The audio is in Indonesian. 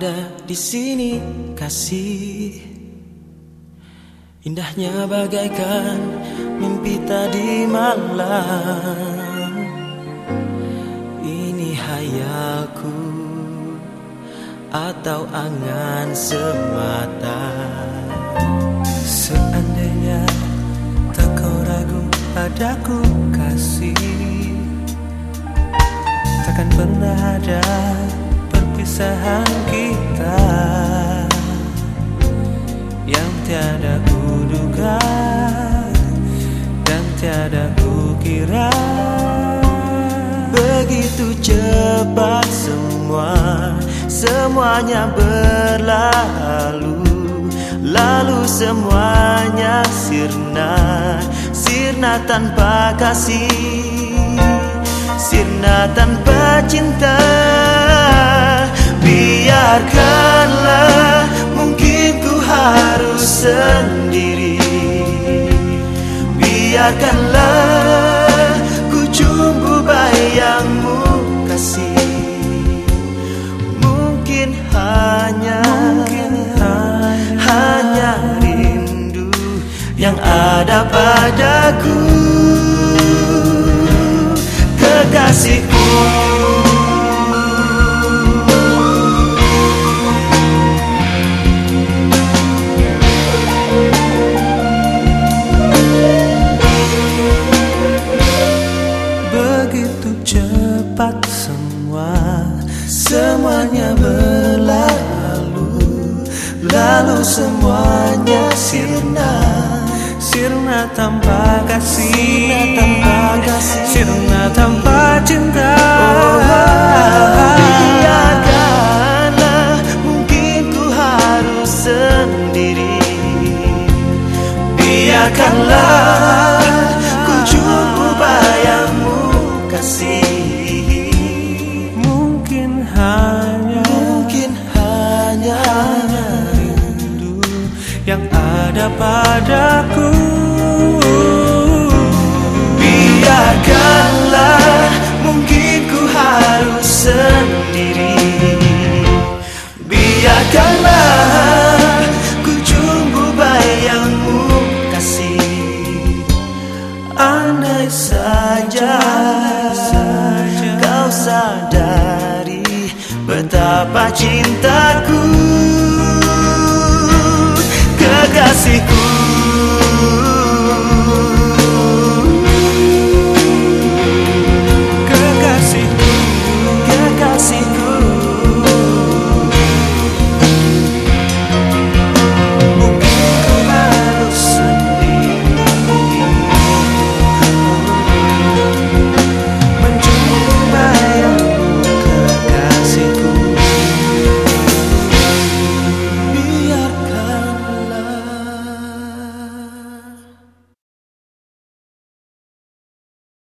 ada di sini kasih. Indahnya bagaikan mimpi tadi malam. Ini hayalku atau angan semata Takkan pernah ada perpisahan kita. Yang tiada kuduga Dan tiada kukira. Begitu cepat semua Semuanya berlalu. Lalu semuanya sirna Sirna tanpa kasih. Sirna tanpa cinta. Biarkanlah mungkin ku harus sendiri. Biarkanlah ku jumpa bayangmu kasih. Mungkin hanya Mungkin hanya, rindu yang ada padaku. Kekasihku semuanya sirna. Sirna tanpa kasih. Sirna tanpa kasih. Sirna tanpa cinta. Oh, Biarkanlah Mungkin ku harus sendiri. Biarkanlah ada padaku. Biarkanlah Mungkin ku harus sendiri. Biarkanlah Ku jumpa bayangmu kasih Andai saja, kau sadari betapa cintaku